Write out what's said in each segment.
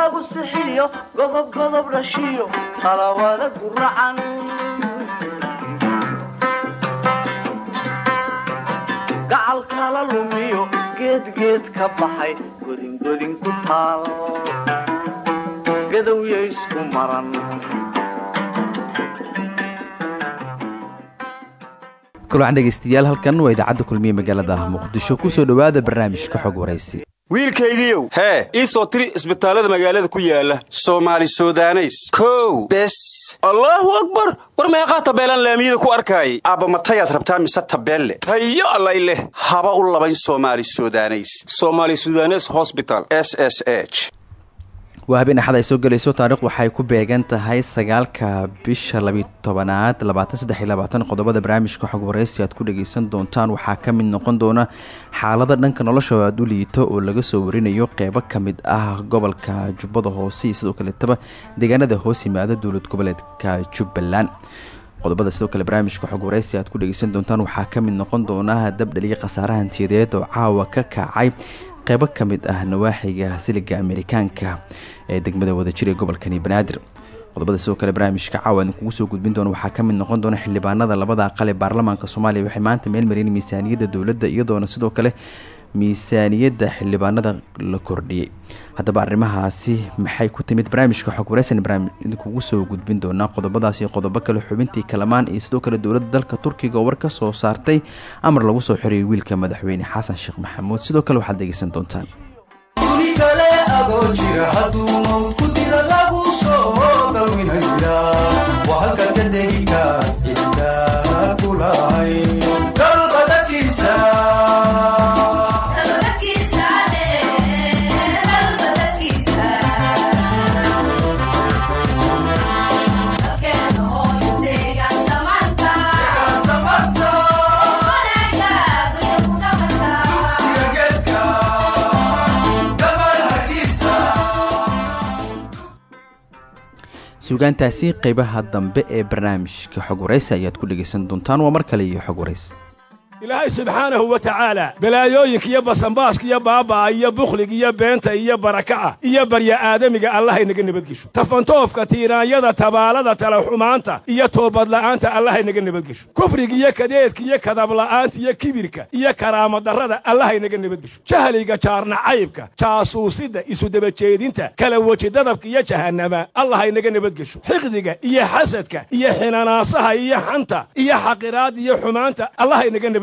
lagu sixiyo godob godob dhashiyo talawada guracan gacal kala lumiyo geedgeed ka baxay godingodin ku taal gadowya isku maran kulan dhegeystayaal halkan waa idaacadda kulmiye magaalada muqdisho. Kusoo dhowaada barnaamijka xog waraysi wiilkaygiiow hee ii soo tiri isbitaallada magaalada ku yaalla soomaali sudaneys. Kow bes. Allaahu akbar! War meeqaa tabeelaan laamiyada ku arkaayay. Aabba matayaad rabtaa mise tabeelle? Tayo allay leh. Haba u labayn soomaali sudaneys. Somaali sudanes hosbital s s h waa habeen axad ay soo gelayso taariikh waxay ku beegan tahay sagaalka bisha labiy tobanaad labaatan saddex qodobada barnaamijka xog waraysi aad ku dhageysan doontaan. Waxaa ka mid noqon doona xaalada dhanka nolosha aad u liito oo laga soo warinayo qeybo ka mid ah gobolka jubbada hoose iyo sidoo kaleetaba deegaanada hoos yimaada dowlad goboleedka jubbaland. Qodobada sidoo kale barnaamijka xog waraysi aad ku dhegeysan doontaan. Waxaa ka mid noqon doona dabdhaliya khasaaraha hantiyadeed oo caawa ka kacay qeybo ka mid ah nawaaxiga siliga amerikaanka ee degmada wadajir ee gobolkani banaadir. Qodobada sidoo kale barnaamijka caawa idin kugu soo gudbin doona waxaa ka mid noqon doona xildhibaanada labada aqal ee baarlamaanka soomaaliya waxay maanta meel mariyeen miisaaniyadda dowladda iyadoona sidoo kale miisaaniyadda xildhibaanada la kordhiyey. Haddaba arrimahaasi maxay ku timid? Barnaamijka xog waraysan idinkugu soo gudbin doonaa qodobadaas iyo qodobo kale xubintii kalamaan iyo sidoo kale dowladda dalka turkiga oo war ka soo saartay. Amar lagu soo xiriyay wiilka madaxweyne xasan sheekh maxamuud. Sidoo kale waxaad dhegeysan doontaan sugaantaasi qeybaha dambe ee barnaamijka xog waraysi ayaad ku dhegeysan doontaan. Waa mar kale iyo xog waraysi ilaahay subxaanahu wa tacaala balaayooyinka iyo basanbaaska iyo baaba'a iyo bukhliga iyo beenta iyo barakaca iyo barya aadamiga allahaynaga nabadgesho. Tafantoofka tiiraanyada tabaalada talaxumaanta iyo toobadla'aanta allahaynaga nabadgesho. Kufriga iyo kadeedka iyo kadabla'aanta iyo kibirka iyo karaamadarrada allahaynaga nabadgesho. Jahliga jaarnacaybka jaasuusidda isudabajeedinta kala wejidadabka iyo jahannama allahaynaga nabadgesho. Xiqdiga iyo xasadka iyo xinanaasaha iyo xanta iyo xaqiraadda iyo xumaanta allahaynaga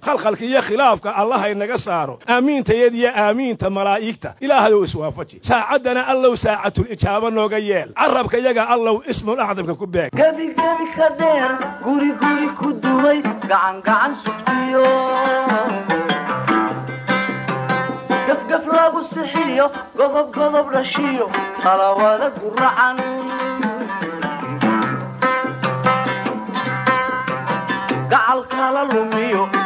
khalkhalka iyo khilaafka allahaynaga saaro. Aamiintayada iyo aamiinta malaa'igta. Ilaahayow iswaafaji saacaddana allow saacatul ijaaba nooga yeel. Carabka yaga allow ismul acdamka ku beeg. Gebigebi ka dheer guri guri ku lumiyo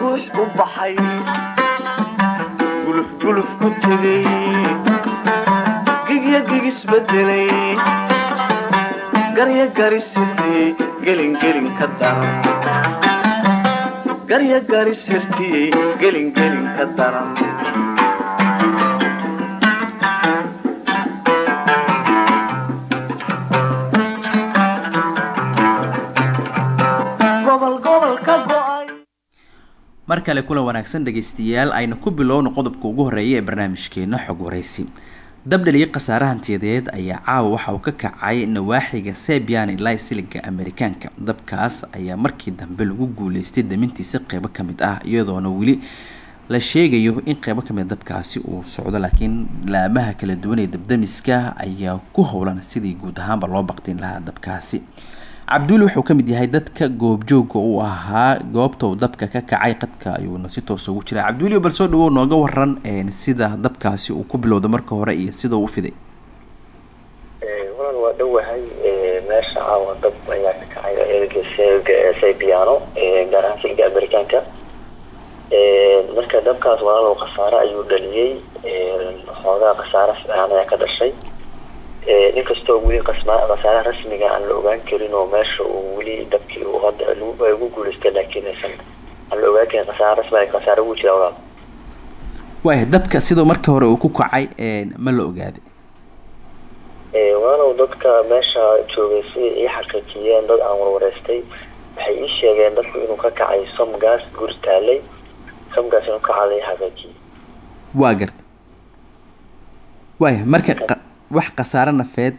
guux u baxay ku tegey gigya gigisbedelay garya garis hirtiyey gelingelin ka daran garya garis hirtiyey gelingelin ka daran mar kale kula wanaagsan dhegaystayaal ayna ku bilowno qodobka ugu horreeya ee barnaamijkeena xog waraysi dabdhaliya khasaare hantiyadeed ayaa caawa waxa uu ka kacay nawaaxiga sebian ilaa siliga amerikaanka dabkaas ayaa markii dambe lagu guuleystay damintiisa qeybo ka mid ah iyadoona weli la sheegayo in qeybo ka mid dabkaasi uu socdo laakiin laamaha kala duwan ee dabdamiska ayaa ku howlan sidii guud ahaanba loo baqtin lahaa dabkaasi cabduuli wuxuu ka mid yahay dadka goobjooga uu ahaa goobta uu dabka ka kacay qadka ayuuna si toosa ugu jiraa cabduuli bal soo dhawow nooga waran sida dabkaasi uu ku bilowda marka hore iyo sida uu fiday. Walan waa dhowahay meesha caawa dab ayaa ka kacay saybiano gaar ahaan siliga amerikaanka marka dabkaas walaalow khasaare ayuu dhaliyey xoogaa khasaare fiican ayaa ka dhashay inkastoo weli khasaaraha rasmiga aan la ogaan karin oo meesha uu weli dabkii hadda ugu guuleystay laakiin aysan aan la ogaan karin khasaare rasmiga khasaare ugu jira walaal waaya dabka sidoo marka hore uu ku kacay ma la ogaaday walaalow dadka meesha joogay siday ii xaqiijiyeen dad aan warwareystay waxay ii sheegeen dadku inuu ka kacay somgaas guri taalay somgaas inuu ka kacday xaqiijiyey waa garta waaya marka wax khasaare nafeed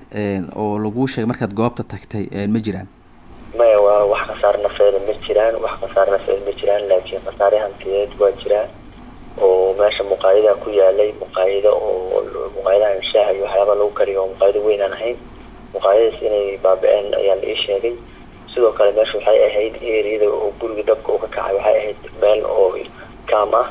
oo laguu sheegay markaad goobta tagtay ma jiraan? Maya waa wax khasaare nafeeda ma jiraan wax khasaare nafeed ma jiraan laakiin khasaare hantiyeed waa jiraan. Oo meesha muqaayada ku yaalay muqaayado oo muqaayadaha shaaha iyo waxyaaba lagu kariyo oo muqaayado weyn aan ahayn muqaayadadas inay baaba-een ayaa la ii sheegay. Sidoo kale meesha waxay ahayd eriyada oo guriga dabka uu ka kacay waxay ahayd meel oo kaam ah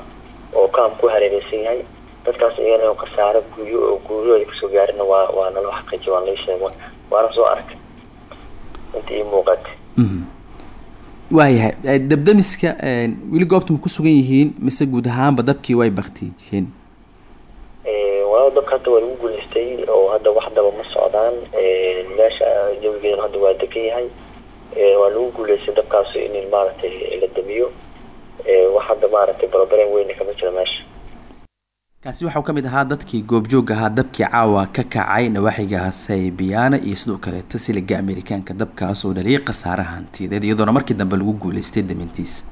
oo kaam ku hareereysan yahay dadkaas iyana khasaare guryo oo guryahooda ka soo gaarina waa waa naloo xaqiijiy waan lai sheega waana soo arkay. Inta ii muuqatay. Waayahay dabdamiska weli goobta ma ku sugan yihiin mise guud ahaanba dabkii way baktiijiyeen walaal dabka hadda waa lagu guuleystay oo hadda wax daba ma socdaan. Meesha jawigeedana hadda waa degan yahay. Waa lagu guuleystay dabkaas in maaragtay la damiyo. Wax hadda maaragtay barabareen weyna kama jira meesha kaasi waxau ka mid ahaa dadkii goobjoog ahaa dabkii caawa ka kacay nawaaxiga saybiyaana iyo sidoo kaleeta siliga amerikaanka dabkaas oo dhaliyay khasaare hantiyadeed iyadoona markii dambe lagu guuleystay damintiisa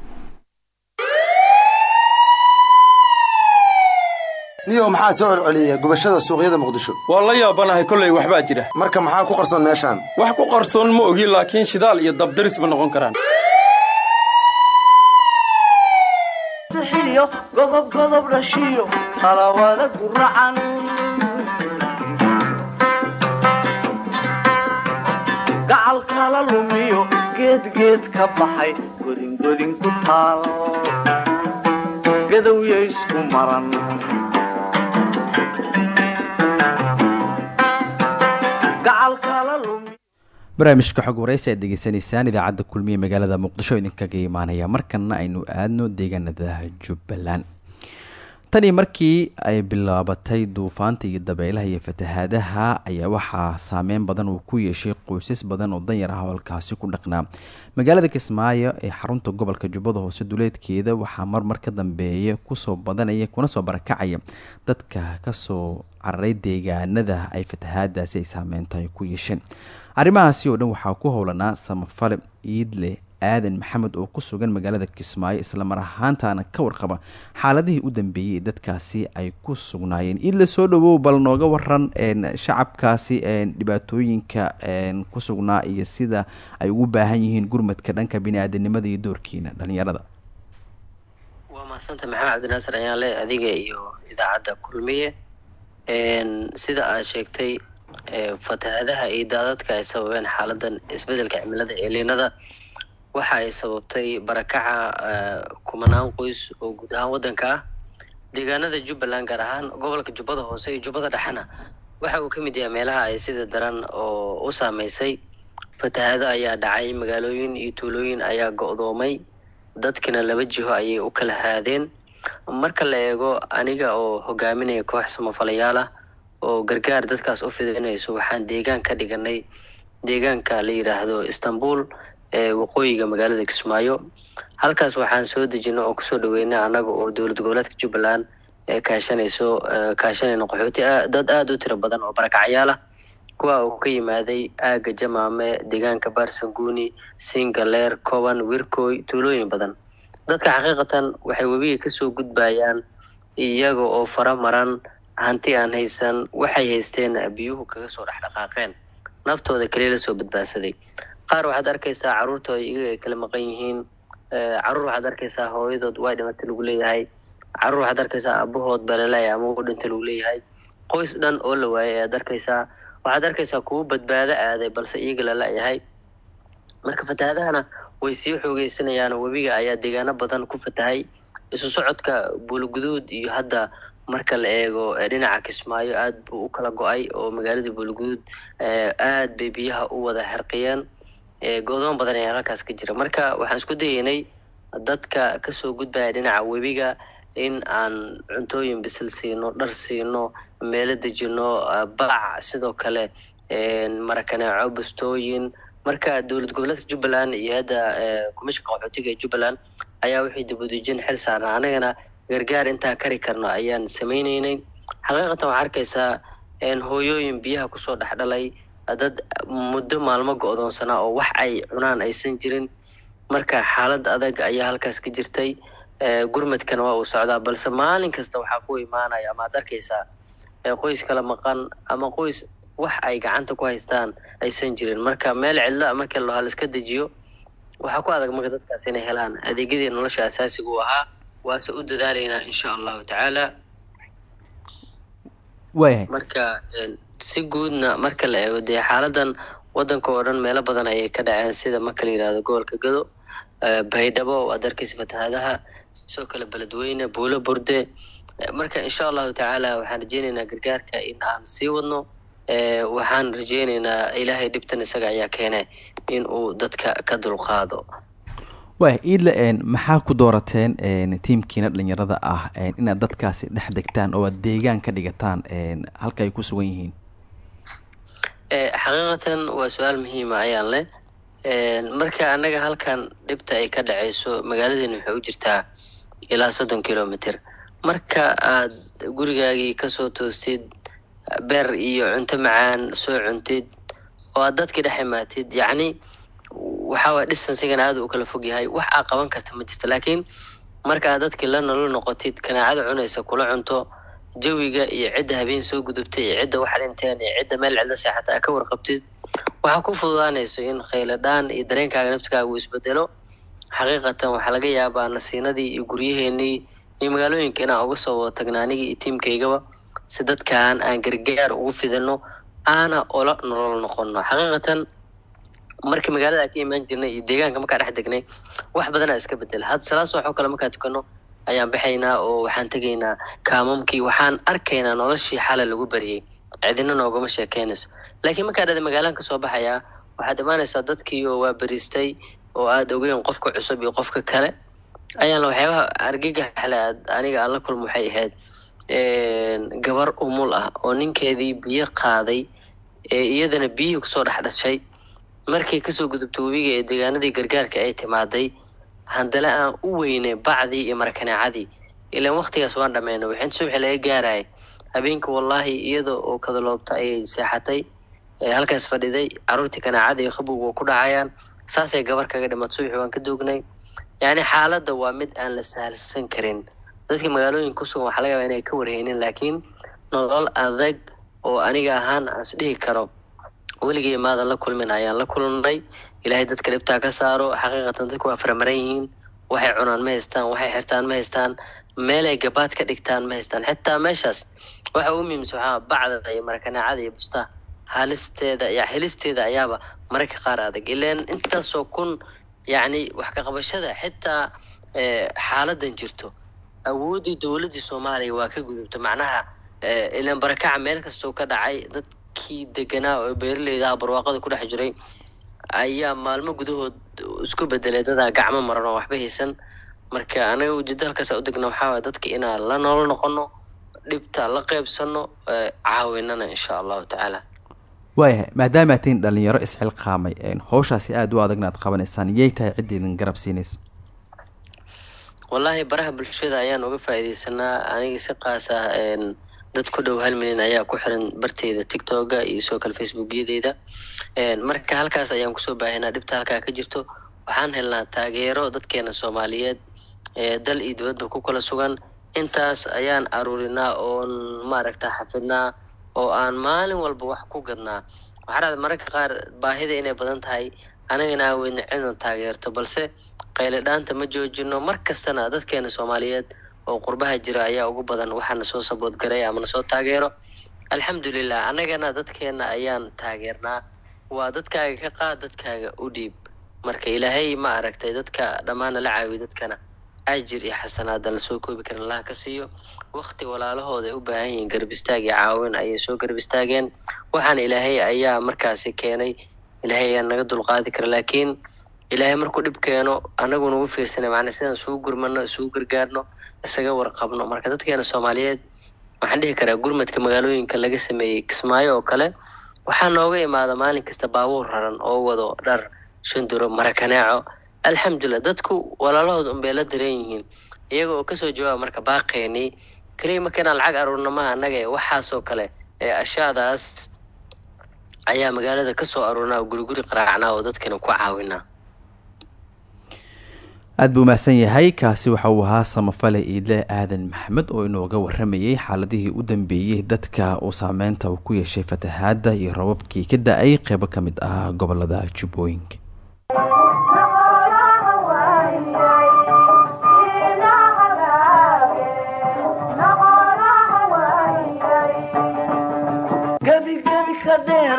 niyow maxaa soo celceliyay gubashada suuqyada muqdisho. Waa la yaabanahay kollay waxbaa jira. Marka maxaa ku qarsoon meeshaan? Wax ku qarsoon ma ogi laakiin shidaal iyo dabdaris ma noqon karaan sixiyo godob godob dhashiyo guracan gacal kala lumiyo geedgeed ka baxay godingodin ku taal gadowya isku maran barnaamijka xog waraysi aad degeysanaysaan idaacadda kulmiye magaalada muqdisho idinkaga imaanaya markana aynu aadno deegaanada jubbaland. Tanii markii ay bilaabatay duufaanta iyo dabeelaha iyo fatahaadaha ayaa waxaa saameyn badan uu ku yeeshay qoysas badan oo danyar ah halkaasi ku dhaqnaa. Magaalada kismaayo ee xarunta gobolka jubbada hoose duleedkeeda waxaa marmar ka dambeeya ku soo badanaya kuna soo barakacaya dadka ka soo cararay deegaanada ay fatahaadaasi ay saameynta ku yeesheen arrimahaasi oo dhan waxaa ku howlanaa samafale iidle aadan maxamed oo ku sugan magaalada kismaayo islamar ahaantaana ka warqaba xaaladihii u dambeeyey ee dadkaasi ay ku sugnaayeen. Iidle soo dhawow bal nooga waran shacabkaasi dhibaatooyinka ku sugnaa iyo sida ay ugu baahan yihiin gurmadka dhanka bini-aadanimada iyo doorkiina dhalinyarada waa mahadsantaha maxamed cabdinaasir ayaanle adiga iyo idaacadda kulmiye sida aad sheegtay fatahaadaha iyo daadadka ay sababeen xaaladan isbeddelka cimilada ee liinada. Waxa ay sababtay barakaca kumanaan qoys oo guud ahaan waddanka ah deegaanada jubbaland gaar ahaan gobolka jubbada hoose iyo jubbada dhexena waxa uu ka mid yahay meelaha ay sida daran oo u saameysay. Fatahaado ayaa dhacay magaalooyin iyo tuulooyin ayaa go-doomay. Dadkina laba jiho ayay u kala haadeen marka la eego aniga oo hogaaminaya koox samafalayaal ah oo gargaar dadkaas u fidinayso waxaan deegaan ka dhiganay deegaanka la yidhaahdo istanbul ee waqooyiga magaalada kismaayo. Halkaas waxaan soo dejinay oo ku soo dhaweynay annaga oo dowlad goboleedka jubbaland ee kaashanayso kaashanayna qaxooti dad aada u tiro badan oo barakacyaal ah kuwa uu ka yimaaday aaga jamaame deegaanka baarsanguuni singaleer koban wirkoy tuulooyin badan dadka xaqiiqatan waxay webiga ka soo gudbayaan iyaga oo fara maran hanti aan haysan waxay haysteen biyuhu kaga soo dhexdhaqaaqeen. Naftooda kaliya la soo badbaadsaday qaar waxaad arkaysaa caruurtooda iyaga ay kala maqan yihiin carruur waxaad arkaysaa hooyadood waa dhimatay lagu leeyahay. Caruur waxaad arkaysaa aabahood balaleeya ama u dhintay lagu leeyahay. Qoys dhan oo la waayay ayaad arkaysaa. Waxaad arkaysaa kuwo badbaado aaday balse iyaga la la-yahay marka fatahaadahana way sii xoogeysanayaan webiga ayaa deegaano badan ku fatahay. Isu socodka buulguduud iyo hadda marka la eego eh, dhinaca kismaayo aad buu u kala go'ay oo magaalada buulguduud eh, aad bay biyaha u wada xerqiyeen Eh, go'doon badan ayaa halkaas ka jira. Marka waxaan isku dayeynay dadka ka soo gudbaya dhinaca webiga in aan cuntooyin bisil siino dhar siino meelo dejino ah, bac sidoo kale marakaneeco bustooyin marka dowlad goboleedka jubbaland iyo hadda eh, komishanka qaxootiga ee jubbaland ayaa wixii dibudejin xil saarnaa anagana gargaar intaa kari karno ayaan sameyneynay xaqiiqatan waxaa arkaysaa hooyooyin biyaha ku soo dhexdhalay dad muddo maalmo go-doonsanaa oo wax ay cunaan aysan jirin. Marka xaalad adag ayaa halkaas ka jirtay. Eh, gurmadkana waa uu socdaa balse maalin kasta waxaa ku imaanaya. Ama aad arkaysaa eh, qoys kala maqan ama qoys wax ay gacanta ku haystaan aysan jirin marka meel cidla markii la iska dejiyo waxaa ku adag marka dadkaas inay helaan. Adeegyadii nolosha asaasiga u ahaa waase u dadaalaynaa insha allahu tacaala. Waayahay marka si guudna marka la eego dee xaaladan wadanka oo dhan meelo badan ayay ka dhaceen sida marka la yidhahdo gobolka gado baydhabo waad arkaysa fatahaadaha sidoo kale beledweyne buulo burde. Marka insha allahu tacaala waxaan rajeyneynaa gargaarka in aan sii wadno waxaan rajeyneynaa ilaahay dhibtan isaga ayaa keene in uu dadka ka dulqaado. Waaya iidle maxaa ku doorateen een, tiimkiina dhalinyarada ah inaad dadkaasi dhex degtaan oo aad deegaan ka dhigataan halka ay ku sugan yihiin? Eh, xaqiiqatan waa su'aal muhiima ayaan leh. Marka annaga halkan dhibta ay ka dhacayso magaaladeena waxay u jirtaa ilaa soddon kilomitr marka aad gurigaagii ka soo toostid beer iyo cunto macaan soo cuntid oo aad dadkii dhex imaatid yacni waxaa waye distancegan aad u kala fog yahay. Wax aa qaban karta ma jirto laakiin marka aad dadkii la nolol noqotid kanaacada cunaysa kula cunto jawiga iyo cidda habeen soo gudubtay iyo cidda wax dhinteen iyo cidda meel cidla seexata aa ka warqabtid waxaa ku fududaanayso in khayladhaan iyo dareenkaaga naftikaaga uu isbedelo xaqiiqatan waxaa laga yaabaa nasiinadii iyo guryaheenii iyo magaalooyinka inaan uga soo wada tagna anigii iyo tiimkaygaba si dadkaan aan gargaar ugu fidino aana ola nolol noqono xaqiiqatan markii magaalada aan ka imaan jirnay iyo deegaanka markaa dhex degnay wax badanaa iska bedela had salaas waxoo kale markaa tukano ayaan baxaynaa oo waxaan tegaynaa kaamamkii waxaan arkaynaa noloshii xalay lagu bariyey cidina noogama sheekeynayso laakiin markaa dhada magaalaan ka soo baxayaa waxaad imaanaysaa dadkii oo waa beriistay oo aad ogeyn qofka cusub iyo qofka kale. Ayaan waxyaabaha argagaxle aniga aan la kulmo waxay ahayd gabar umul ah oo ninkeedii biyo qaaday ee iyadana biyihii ku soo dhex dhashay. Markay ka soo gudubtay webiga ee deegaanadii gargaarka ay timaaday handale aan u weynay bacdii iyo markaneecadii ilaan waqtigaas waan dhammeynay waxin subxi laga gaarayay. Habeenkii wallaahi iyada oo kadaloobta ayay seexatay ee halkaas fadhiday. Caruurtii kanaacada iyo qabowga waa ku dhacayaan. Saasay gabar kaga dhimat subxi waan ka duugnay. Yacni xaaladda waa mid aan la sahalsan karin dadkii magaalooyinka kusugan waxaa laga yaabaa inay ka warheynin laakiin nolol adag oo aniga ahaan aan isdhihi karo weligay maadan la kulmin ayaan la kulnay ilaahay dadka dhibtaa ka saaro xaqiiqatan dadku waa faramaran yihiin. Waxay cunaan ma haystaan waxay xirtaan ma haystaan meelay gabaad ka dhigtaan ma haystaan. Xitaa meeshaas waxa ugu muhiimsan waxaa bacda iyo marakaneecada iyo busta. Halisteeda ya helisteeda ayaaba mararka qaar adag. Ileen intaasoo kun yacni wax ka qabashada xitaa eh, xaaladan jirto awooddii dowladdii soomaaliya waa ka gudubta macnaha eh, ilaan barakaca meel kastoo ka dhacay dadkii deganaa oo beeraleyda barwaaqada ku dhex jiray ayaa maalmo gudahood isku bedelay dadaa gacmo maran oo waxba haysan. Marka anaga ujeeda halkaas u degna waxaa waaya dadka inaan la noolo noqono dhibta la qeybsano eh, caawinana insha allahu tacaala. Waayahay maadaama aad tihiin dhalinyaro isxilqaamay howshaasi aada u adagna aad qabanaysaan. Yay tahay cidda garab siinaysa wallaahi baraha bulshada ayaan uga faa'iidaysanaa aniga si qaas ah dad ku dhow hal milyan ayaa ku xiran barteyda tiktoka iyo soo kale facebookyadeyda. Marka halkaas ayaan ku soo baahinaa dhibta halkaa ka jirto. Waxaan helnaa taageero dadkeena soomaaliyeed ee dal iyo dibadba ku kala sugan. Intaas ayaan aruurinaa oon maaragta xafidnaa oo aan maalin walba wax ku gadnaa. Waxaa dhacda mararka qaar baahida inay badan tahay anagana aan weyna cidna taageerto balse qayle dhaanta ma joojino mar kastana dadkeena soomaaliyeed oo qurbaha jira ayaa ugu badan waxaana soo saboodgaray ama nasoo taageero. Alxamdulilah annagana dadkeena ayaan taageernaa. Waa dadkaaga ka qaad dadkaaga u dhiib. Marka ilaahay ma aragtay dadka dhammaana la caawiyo dadkana. Ajir iyo xasanaadan la soo koobi karin allaha ka siiyo. Wakti walaalahooda ay u baahan yihiin garab istaag iyo caawin ayay soo garab istaageen. Waxaana ilaahay ayaa markaasi keenay. Ilaahay ayaa naga dulqaadi kara laakiin ilaahay markuu dhib keeno anagu nagu fiirsanay macnaa sidaan isugu gurmano isugu gargaarno isaga warqabno. Marka dadkeena soomaaliyeed waxaan dhihi karaa gurmadka magaalooyinka laga sameeyey kismaayo oo kale waxaa nooga imaada maalin kasta baabuur raran oo wado dhar shanduro marakaneeco alxamdulilah dadku walaalahooda unbay la dareen yihiin iyaga oo ka soo jawaaba marka baaqeenii keliya marka inaan lacag aruurna maha annaga ee waxaasoo kale ee ashaadaas ayaa magaalada ka soo aruurnaa oo guriguri qaraacnaa oo dadkana ku caawinaa aada buu mahadsan yahay kaasi waxa uu ahaa samafale iidle aadan maxamed oo inooga waramayey xaaladihii u dambeeyey dadka uu saameynta uu ku yeeshay fatahaadda iyo rababkii ka da'ay qeybo ka mid ah gobollada jubbooyinka gebi ka dheer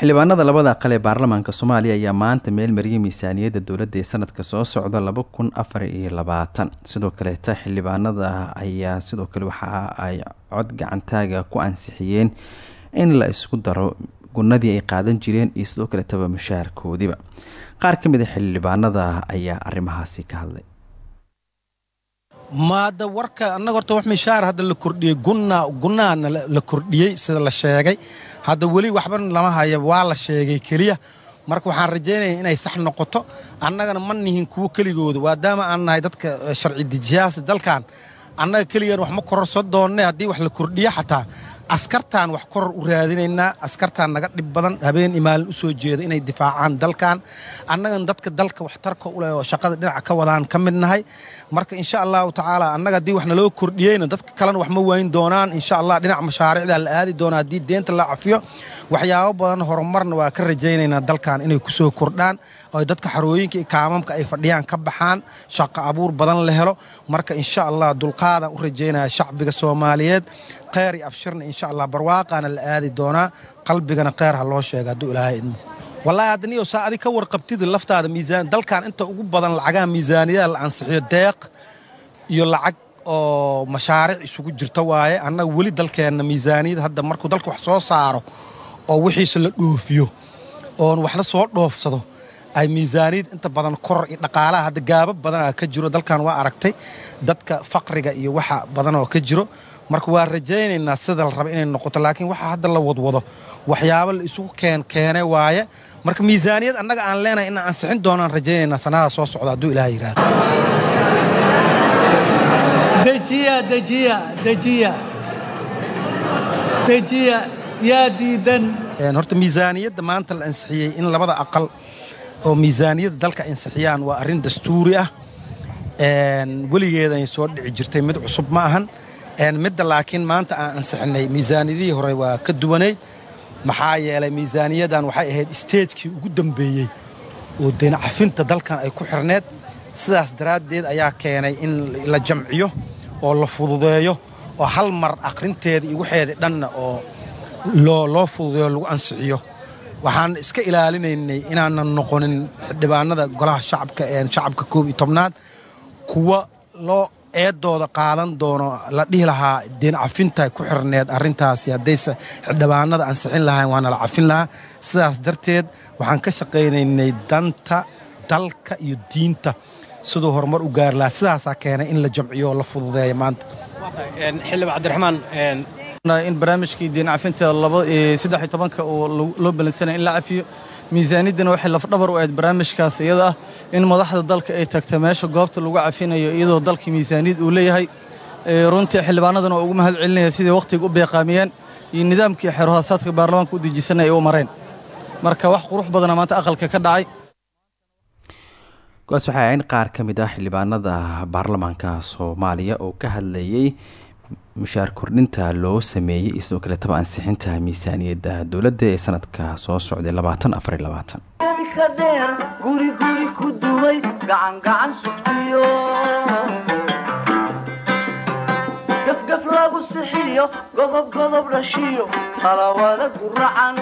xildhibaanada labada aqal ee baarlamaanka soomaaliya ayaa maanta meel mariyay miisaaniyadda dowladda ee sanadka soo socda laba kun afar iyo labaatan. Sidoo kaleeta xildhibaanada ayaa sidoo kale waxa ay cod gacantaaga ku ansixiyeen in la isku daro gunadii ay qaadan jireen iyo sidoo kaleetaba mushaarkoodiiba qaar ka mid a xildhibaanada ayaa arrimahaasi ka hadlay ma hadda warka annaga horta wax mishaar hadda la kordhiyey gunna gunnaana la kordhiyey sida la sheegay. Hadda weli waxba lama haya waa la sheegay keliya. Marka waxaan rajaynaya inay sax noqoto. Annagana ma nihin kuwo keligooda maadaama aan nahay dadka sharci dejiyaasa dalkan annaga keligan wax ma kororso doonne haddii wax la kordhiyo xataa askartaan wax koror u raadinaynaa askartaan naga dhib badan habeen imaalin u soo jeeda inay difaacaan dalkan annagan dadka dalka waxtarka u leh oo shaqada dhinaca ka wadaan ka mid nahay marka insha allahu tacaala annaga haddii wax naloo kordhiyeyna dadka kalena wax ma wayn doonaan. Insha allah dhinaca mashaariicdaa la aadi doonaa haddii deenta la cafiyo waxyaabo badan horumarna waa ka rajaynaynaa dalkan inay ku kordhaan. Oo dadka xarooyinka iyo ay fadhiyaan ka baxaan shaqo abuur badan la helo. Marka insha allah dulqaadaan u rajaynaya shacbiga soomaaliyeed kheyr iyo abshirna insha allah barwaaqaana la aadi doonaa. Qalbigana kheyr ha loo sheega hadduu ilaahay idmo wallaahi hadda niyow saa adig ka warqabtida laftaada miisaan dalkan inta ugu badan lacagaha miisaaniyada la ansixiyo deeq iyo lacag oo mashaariic isugu jirta waaye annaga weli dalkeenna miisaaniyada hadda markuu dalka wax soo saaro oo wixiisa la dhoofiyo oon waxna soo dhoofsado ay miisaaniyad inta badan koror iyo dhaqaalaha hadda gaaba badanaa ka jiro. Dalkan waa aragtay dadka faqriga iyo waxa badan oo ka jiro marka waa rajaynaynaa sida la raba inay noqoto laakiin waxa hadda la wadwado waxyaabo la isugu keen keene waaye. Marka miisaaniyad annaga aan leenahay inaan ansixin doonaan rajaynaynaa sanada soo socda hadduu ilaah yidhaahdo dejiya dejiya dejiya. Dejiya yaa diidan. Horta miisaaniyadda maanta la ansixiyey in labada aqal oo miisaaniyadda dalka ansixiyaan waa arrin dastuuri ah. Weligeeday soo dhici jirtay mid cusub ma ahan midda laakiin maanta aan ansixinay miisaaniyadihii hore waa ka duwanayd maxaa yeelay miisaaniyaddan waxay ahayd isteejkii ugu dambeeyey oo deencafinta dalkan ay ku xirneed. Sidaas daraaddeed ayaa keenay in la jamciyo oo la fududeeyo oo hal mar aqrinteeda iyo dhanna oo loo fududeeyo lagu ansixiyo. Waxaan iska ilaalinaynay inaanan noqonin xildhibaanada golaha shacabka ee shacabka koob iyo tobnaad. Kuwa loo eedooda qaadan doono la dhihi lahaa deen cafinta ku xirneed arrintaasi. Haddayse xildhibaanada ansixin lahayn waana la cafin lahaa. Sidaas darteed waxaan ka shaqaynaynay danta dalka iyo diinta siduu horumar u gaari lahaa. Sidaasaa keenay in la jamciyo oo la fududeeya maanta. Xildhibaan cabdiraxmaan in barnaamijkii diin cafinta saddex iyo tobanka oo loo balansanaya in la cafiyo miisaaniyaddana waxay lafdhabar u ahayd barnaamijkaas iyada ah in madaxda dalka ay tagta meesha goobta lagu cafinayo iyadoo dalkii miisaaniyad uu leeyahay. Runtii xildhibaanadana oo ugu mahad celinaya sidai wakhtiga u beeqaamiyeen iyo nidaamkii xeerhaasaadka baarlamaanka u dejisanay ay u mareen. Marka wax qurux badana maanta aqalka ka dhacay. Kuwaas waxay ahayn qaar ka mid ah xildhibaanada baarlamaanka soomaaliya oo ka hadlayey mushaar kordhinta loo sameeyey iyo sidoo kaletaba ansixinta miisaaniyadda dowladda ee sanadka soo socday labaatan afariy labaatan. Ka dheer guri guri ku duway gacan gacan sugtiyo. Gafgaf lagu sixiyo godob godob dhashiyo qalawada guracan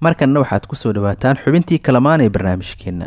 markanna waxaad ku soo dhawaataan xubintii kalamaan ee barnaamijkeenna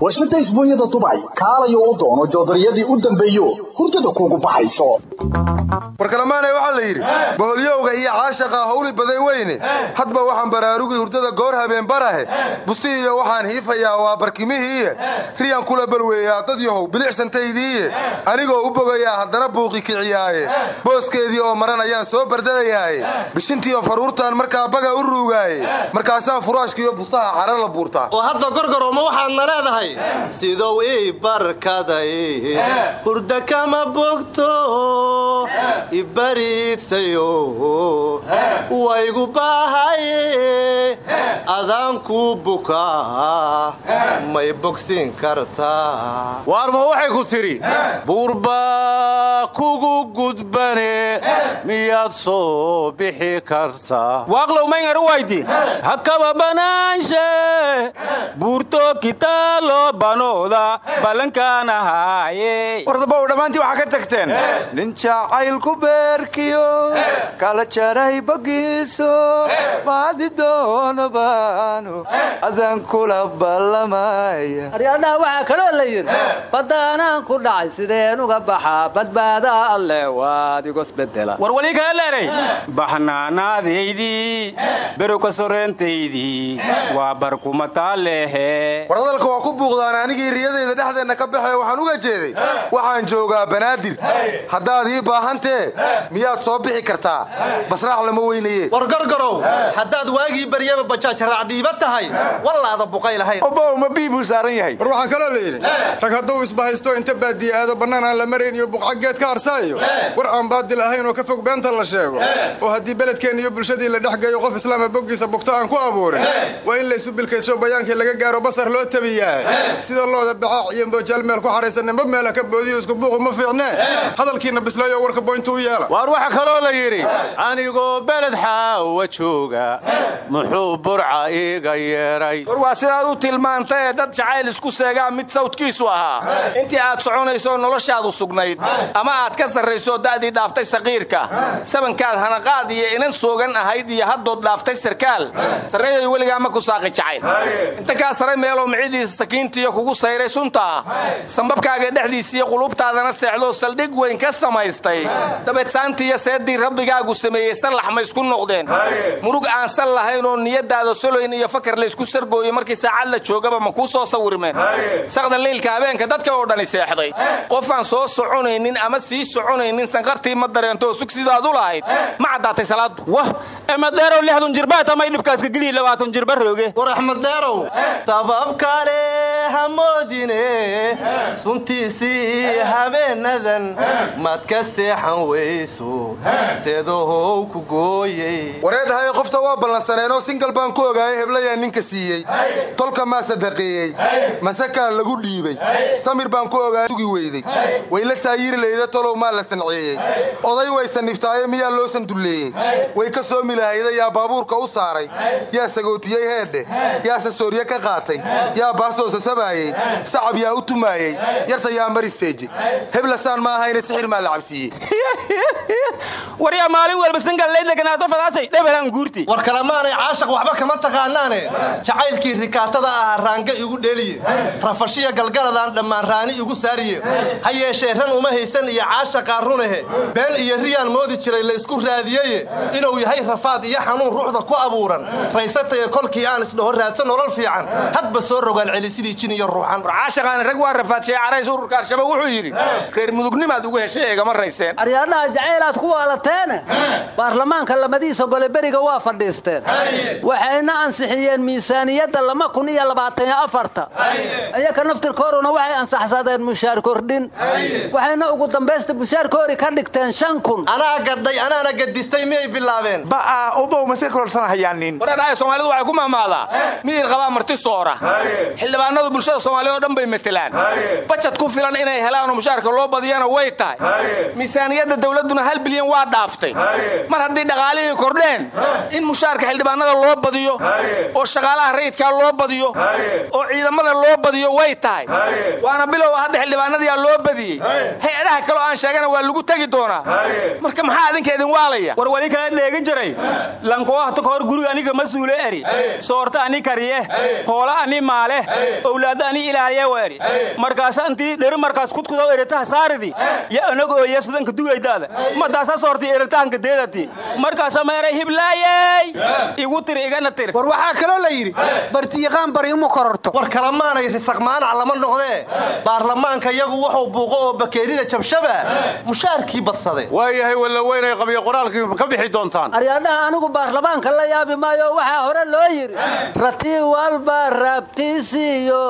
warshadda isbuunyada dubay kaalayo u doono joodariyadii u dambeeyo hurdada kuugu baxayso. Warkalamaane waxaa la yidhi boholyowga iyo caashaqa hawli baday weyne. Hadba waxaan baraarugi hurdada goor habeen barahe. Bustihiiyo waxaan hiifayaa waa barkimihiiye. Riyaan kula balweeyaa dad yahow bilicsantaydiiye anigoo u bogayaa haddana buuqi kiciyaaye. Booskeedii oo maran ayaan soo bardanayaaye bishintiiyo faruurtaan markaa baga u ruugaaye. Markaasaan furaashkiiyo bustaha carar la buurtaa. Oo hadda gorgoroma waxaadna leedahay? Sidou ii barkaday. Hurda kama bogto ibariidsayo waygu baahaye adaan kuu bukaa may bogsiin kartaa waarma waxay ku tidhi? Buurbaa kugu gudbane miyaad soo bixi kartaa waaqlow mayngar waydi. Hakaba banaanshe buurto kitaalo banooda ballankaanahaaye wardabow dhammaantii waxaa ka tagteen. Nin jacaylku beerkiyo kala jaray bagiiso maadi doonobaanu adaan kula ballamaya aryadhaha waxaa kaloo la yidhi baddaanaan ku dhacay sideen uga baxaa badbaadaa alleh waad igosbedela war walii kala leeray baxnaanaadaydii berowka soreentaydii waa barkumataalehe war hadalka waa ku buuqdaan anigii riyadayda dhexdeenna ka baxee waxaan uga jeeday. Waxaan joogaa banaadir. Haddaad ii baahantee miyaad soo bixi kartaa? Basraax lama weynaye war gorgorow haddaad waagii baryaba bajaaj raacdhiiba tahay. Wallaada buqay lahayn. Obow ma bii buu saaran yahay. War waxaan kaloo layidhi rag hadduu isbahaysto inta baadiye aado bannaan aan la marayn iyo buqcageed ka arsaayo. War aan baadil ahayn oo ka fog beenta la sheego. Oo haddii beledkeen iyo bulshadii la dhex geeyo qof islaama boggiisa bugto aan ku abuurin. Waa in laysu bilkaysho bayaankii laga gaaro basar loo tabiyaa. Sida looda baxaac iyo mboojaal meel ku xaraysan nimba meela ka boodiyo isku buuqu ma fiicnee hadalkiina bislayo warka boyntu u yeela. Waar waxa kaloo la yidhi anigoo beled xaawa jooga muxuu burca iiga yeedhay war waa sidaad u tilmaantae dad jacayl isku seegaa mid sawdkiisu ahaa. Intii aad soconayso noloshaadu sugnayd ama aad ka sarrayso da'dii dhaaftay saqiirka. Sabankaad hanaqaad iyo inan soogan ahayd iyo haddood dhaaftay sarkaal. Sarreeyoy weligaa ma ku saaqi jacayl. Inta kaa saray meelow micidiisa sakiintiiyo kugu sayray suntaa. Sambabkaaga dhexdiisiiyo qulubtaadana seexdoo saldhig weyn ka samaystay. Dabeed saantiiyo seeddii rabbigaagu sameeyey sallax ma isku noqdeen murug aan sal lahayn oo niyadaada soloyn iyo fakar laysku sargooyo markii saacad la joogaba ma kuu soo sawirmeen saqda leylka habeenka dadka oo dhani seexday. Qofaan soo soconaynin ama sii soconaynin sanqartii ma dareento sug sidaad u lahayd. Ma caddaatay salaadu wah! Emadeerow lixdun jirbaad amay dhibkaaska geliyi labaatan jirba rooge. War axmedeerow sabab kale hamoodine suntiisii habeenadan maad ka seexan weyso. Seedahow ku gooyey. Wareedhahay qofta waa ballansaneenoo singal baan ku ogaayay heblayaa ninka siiyey. Tolka maa sadaqeeyey. Masakaa lagu dhiibay. Samir baan ku ogaayay sugi weyday. Way la saayiri layda tolow maa la sanceeyey oday way saniftaaye miyaa loo sandulleeyey way ka soomi lahayda yaa baabuurka u saaray. Yaa sagootiyey heedhe. Yaa sasoorye ka qaatay. Yaa baasoo sasabaayey. Sacab yaa u tumaayey. Yarta yaa mari seeje. Heblasaan ma ahayne sixir maa la cabsiiyey waryaa maalin walba sangalleydlaganaato fadaasay dhebelaan guurti. War kalemaanay caashaq waxba kama taqaanaane jacaylkii rikaatada ahaa raanga igu dheliye rafashiya galgaladaan dhammaan raani igu saariye ha yeeshee ran uma haysan iyo caashaqaa runahe been iyo riyaan moodi jiray laysku raadiyeye inuu yahay rafaad iyo xanuun ruuxda ku abuuran. Raysataye kolkii aan isdhaho raadsan nolol fiican. Hadba soo rogaan celi sidii jin iyo ruuxan. Caashaqaani rag waa rafaadshay carays ururka al-shabaab wuxuu yidhi reer mudugnimaad ugu heshay eegama rayseen aryaadhaha jacaylaad ku waalateene baarlamaanka lamadiisa gole beriga waa fadhiisteen waxayna ansixiyeen miisaaniyadda lama kun iyo labaataniyo afarta. Iyaka naftirkooruna waxay ansaxsadeen mushaar kordhin. Waxayna ugu dambaysta mushaarkoori ka dhigteen shan kun. Anaa gadhay anaana gadistay miyay bilaabeen? Ba'aa ubow mase kororsanahayaanin waradhahay soomaalidu waxay ku mahmaadaa miyir qabaa marti soora. Xildhibaanadu bulshada soomaaliyed oo dhan bay matelaan bajad ku filan inay helaanoo mushaarka loo badiyana way tahay. Miisaaniyadda dawladduna hal bilyan waa dhaaftay. Mar haddii dhaqaalihii kordheen in mushaarka xildhibaanada loo badiyo oo shaqaalaha rayidkaa loo badiyo oo ciidamada loo badiyo way tahay. Waana bilow hadda xildhibaanadiyaa loo badiyey. Hay'adaha kaleo aan sheegana waa lagu tegi doonaa. Marka maxaa adinka idin waalaya? War wali kala dheegi jiray. Lankoohta kahor guriga aniga masuule eri. Soorta ani kariye. Hoola ani maale. Owlaadda ani ilaaliye eri. Markaasa intii dheri markaas kudkudaw eritaha saaridi. Ya anag ooye sidanka dugaydaada madaasa soorti eritahanka deedati. Markaasa ma eray hiblaayey igu tiri igana war waxaa kaloo la yidhi bartiyaqaan bari uma kororto. War kalamaanay risaq maanac lama noqdee baarlamaanka iyagu wuxuu buuqo oo bakeerida jabshaba mushaarkii badsaday. Waayahay walla weynay qabiyo qoraalkii ka bixi doontaan. Aryaadhaha anigu baarlamaanka la yaabi maayo waxaa hore loo yidhi rati walba rabtiisiiyo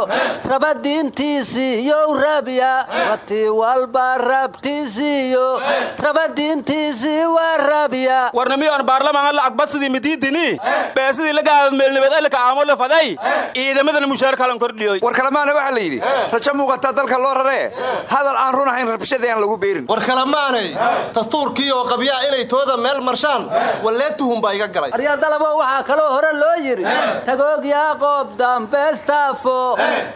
rabadiintiisiiyow rabya rati walba rabtiisiiyo rabadiintiisii waa rabya warnamiyoon baarlamaan lacag badsidii midiidini beesidii la gaadad meelnibad elka aamo la faday. Ciidamadana mushaar kalan kordhiyoy war kalemaana waxaa la yidhi rajo muuqataa dalka loo raree hadal aan run ahayn rabshadii aan lagu beerin. War kalemaanay dastuurkii oo qabyaa inay tooda meel marshaan walleetuhun baa iga galay. Aryaadalabo waxaa kaloo hore loo yidhi tagoog yaaqoob dambeestaafo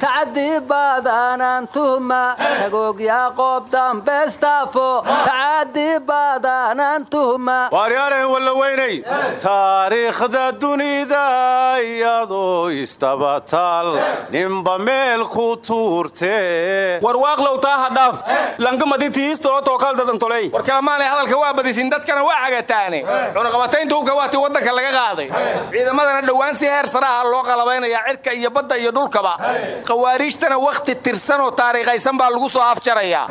tacadii baadaanaan tuhma. Tagoog yaaqoob dambeestaafo tacadii baadaanaan tuhma. Waaryaarahan walla weynay taariikhda dunida iyadoo istabataal ninba meel ku tuurtee warwaaqlow taa hadhaaf lankamaditihiistootookaldadantoley war kalamaanay hadalka waa badisin dadkana waa cagataane. Cunaqabataynta hubka waatii waddanka laga qaaday. Ciidamadana dhowaan si heer saraha loo qalabaynayaa cirka iyo badda iyo dhulkaba. Khawaariijtana wakhti tirsanoo taariikhaysan baa lagu soo afjarayaa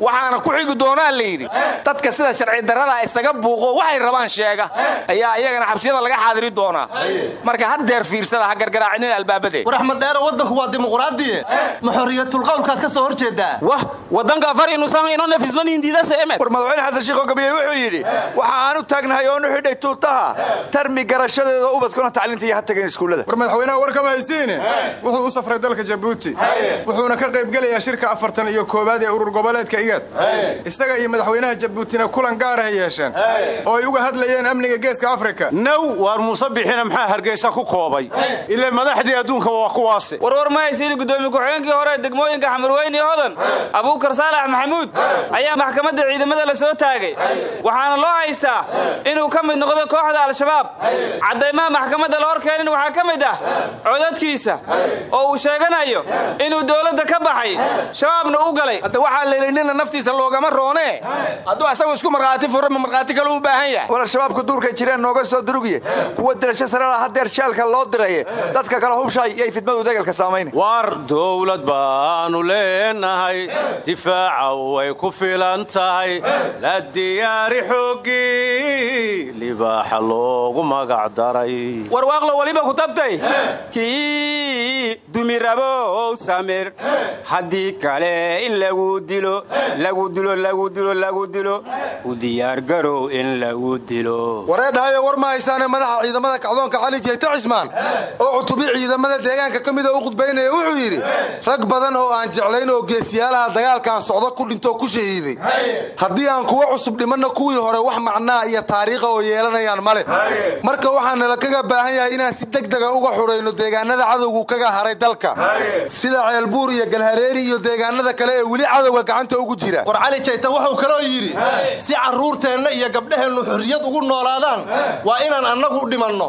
waxaana ku xigi doonaa la yidhi dadka sida sharci darrada isaga buuqo waxay rabaan sheega. Ayaa iyagana xabsiyada laga xaadiri doonaa marka haddeer fiirsada ha gargaraacinin albaabadee. War axmed dheero waddanku waa dimuqraadiye ma xorriyatulqawlkaad ka soo hor jeedaa wah waddanka afar inuusan ino nafisnanindiidase emed war madaxweyne xasan shiikho gabiye wuxuu yidhi waxa aanu taagnahay oonu xidhay tuutaha tarmi garashadeeda ubadkuna tacliinta iyo ha tageen iskuullada. War madaxweynaha war kama haysiine wuxuu u safray dalka jabuuti. Wuxuuna ka qaybgelayaa shirka afartan iyo koowaad ee urur goboleedka igad. Isaga iyo madaxweynaha jabuutina kulan gaarahay yeesheen. Oo ay uga hadlayeen amniga geeska afrika. Naw waar muuse bixina maxaa hargeysa ku koobay. Ile madaxdii adduunka waa kuwaase warwar ma haysiin gudoomiye ku-xigeenkii hore degmooyinka xamarweyne iyo hodan abuukar saalax maxamuud ayaa maxkamadda ciidamada la soo taagay. Waxaana loo haystaa inuu ka mid noqdo kooxda al-shabaab. Caddaymaha maxkamadda la hor keenin waxaa ka mid ah codadkiisa oo uu sheeganayo inuu dowladda ka baxay. Shabaabna u galay. Hadda waxaa layidhi nina naftiisa loogama roonee hadduu asagu isku markhaati furo ma markhaati kale u baahan yahay. War al-shabaabku duurkay jireen nooga soo durugiye kuwa dirasho sarela hadeer jeelka loo diraye dadka kale hubshay yay fidmadu degalka saamayn. War dowlad baanu leenahay difaaca way ku filan tahay. La diyaari xooggii libaaxa loogu magac daray. Warwaaqlo weliba ku tabtay? Kii dumirabow samir. Haddii kale in lagu dilo lagu dilo lagu dilo lagu dilo. U diyaargarow in lagu dilo. Wareedhahayo war ma haysaane madaxa ciidamada kacdoonka cali jeyte cismaan. Oo cutubi ciidamada deegaanka ka mida u khudbaynaya wuxuu yidhi rag badan oo aan jeclayn oo geesiyaalaha dagaalkaan socdo ku dhintoo ku shahiiday haddii aan kuwa cusub dhimanna kuwii hore wax macnaa iyo taariikha oo yeelanayaan ma leh. Marka waxaa nala kaga baahan yahay inaan si degdega uga xurayno deegaanada cadowgu kaga haray dalka. Sida ceelbuur iyo galhareeri iyo deegaanada kale ee weli cadowga gacanta ugu jira. War cali jayta wuxuu kaloo yidhi si carruurteenna iyo gabdhaheennu xorriyad ugu noolaadaan waa inaan annagu dhimanno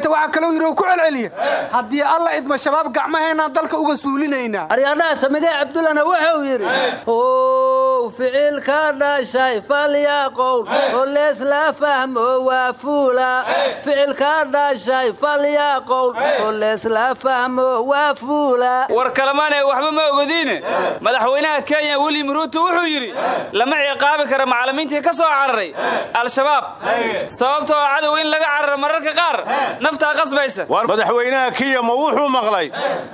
jayta waxaa kaloo yidhi oo ku celceliya haddii alla idma shabaab gacmaheennaan dalka uga suulinaynaa. Aryaadhaha samigee cabdullana wuxuu yidhi ow ficilka dhashay falyaqown oo leesla fahmo waa fuula. Ficilka dhashay falyaqown oo leesla fahmo waa fuula. War kalemaane waxba ma ogodiine. Madaxweynaha kenya william ruuto wuxuu yidhi lama ciqaabi kara macallimiintii ka soo cararay. Al-shabaab sababtoo cadow in laga cararo mararka qaar naftaa qasbaysa war madaxweynaha kiya ma wuxuu maqlay?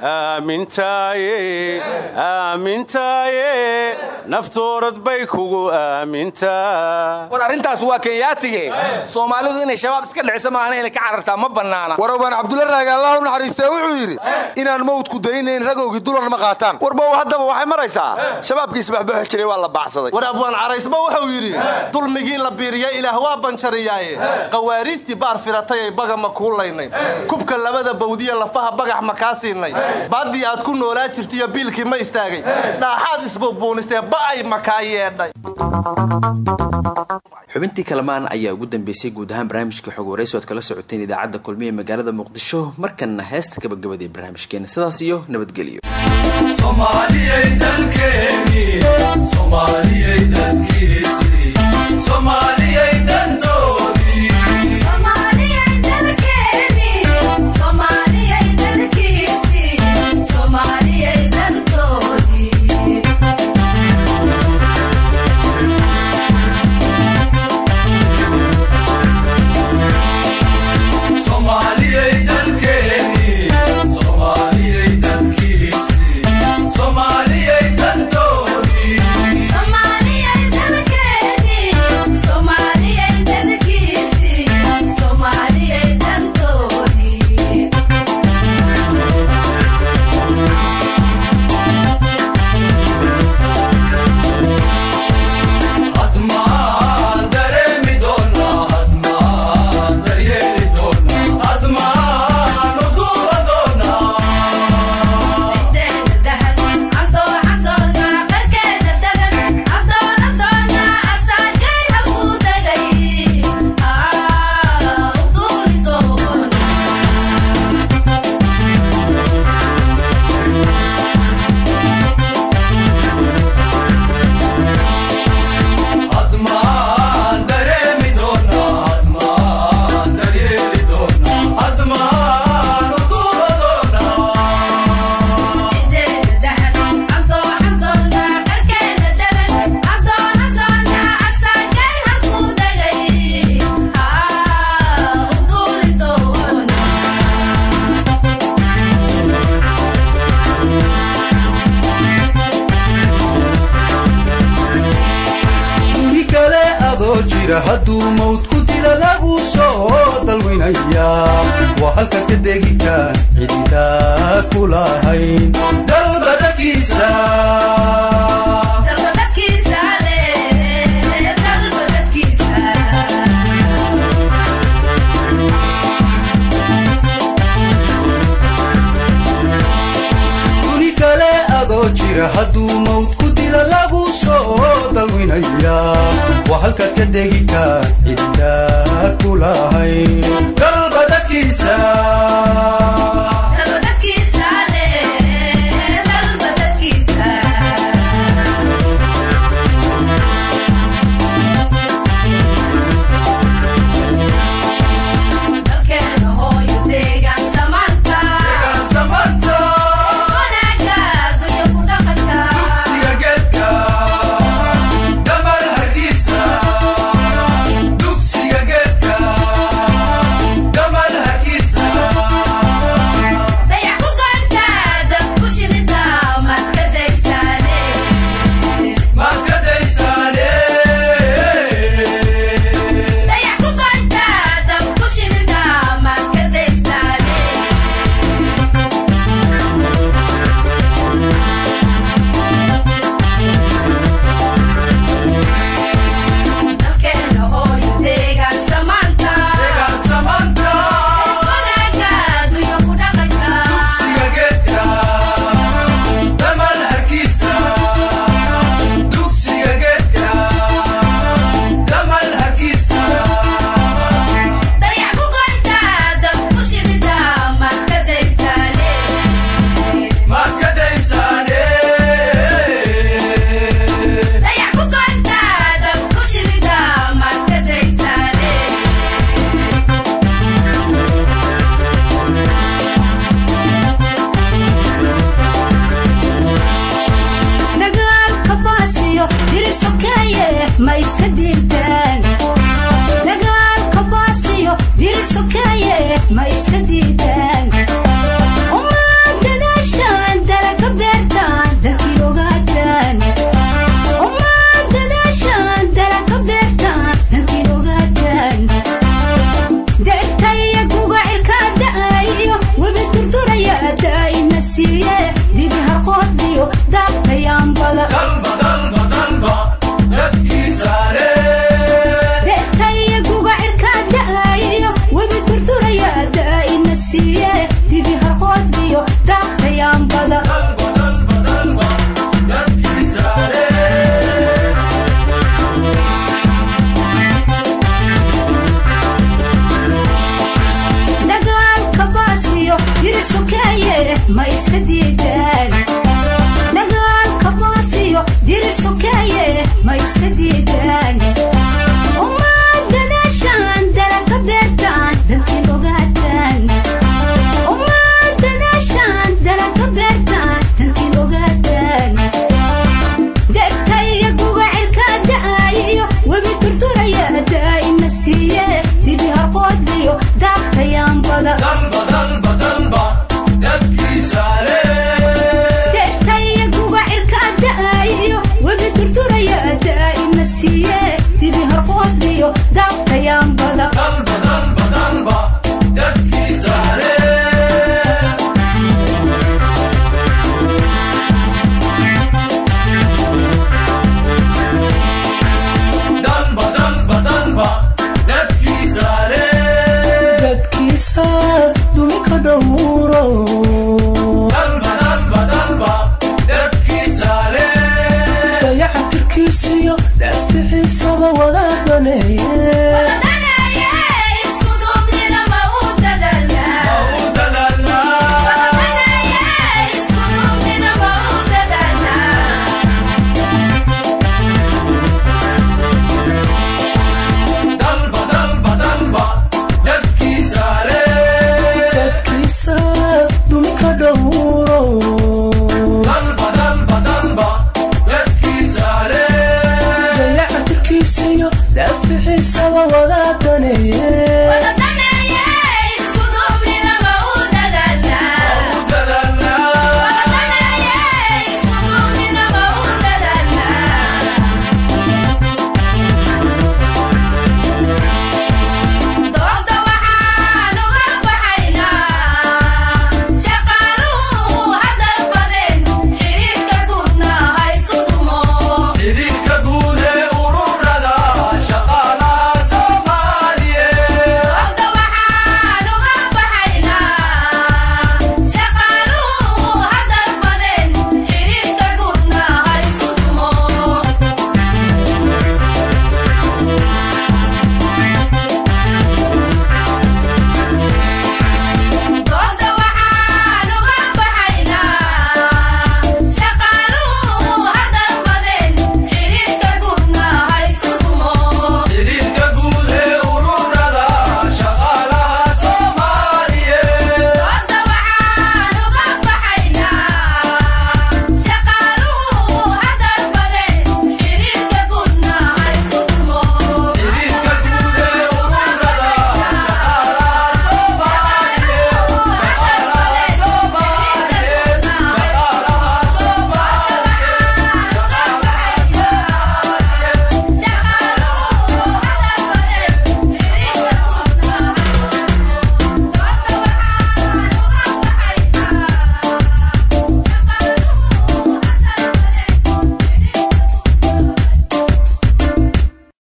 Aamintaaye aamintaaye naftoorad bay kugu aamintaa war arrintaas waa kenyaatige soomaalidu inay shabaab iska dhicisa maahana inay ka carartaa ma bannaana. Warabaan cabdulla raage allah u naxariistee wuxuu yidhi inaan mawdku daynayn ragowgii dulan ma qaataan. Warbow haddaba waxay maraysaa shabaabkii isbaxbaxi jiray waa la baacsaday war abwaan caraysba wuxuu yidhi dulmigii la biiriyey ilaah waa banjariyaaye qawaariijtii baar firatay ay baga ma kuulaynay kubka labada bawdiya lafaha bagax ma kaa siinay. Baaddii aad ku noolaa jirtiyo biilkii ma istaagay. Dhaaxaad isbuubuunistee ba'ay ma kaa yeedhay. Xubintii kalamaan ayaa ugu dambeysay guud ahaan barnaamijka xog warayso kala socoteen idaacadda kulmiye magaalada muqdisho markanna heesta gabagabadii barnaamijkeena. Sidaas iyo nabadgelyo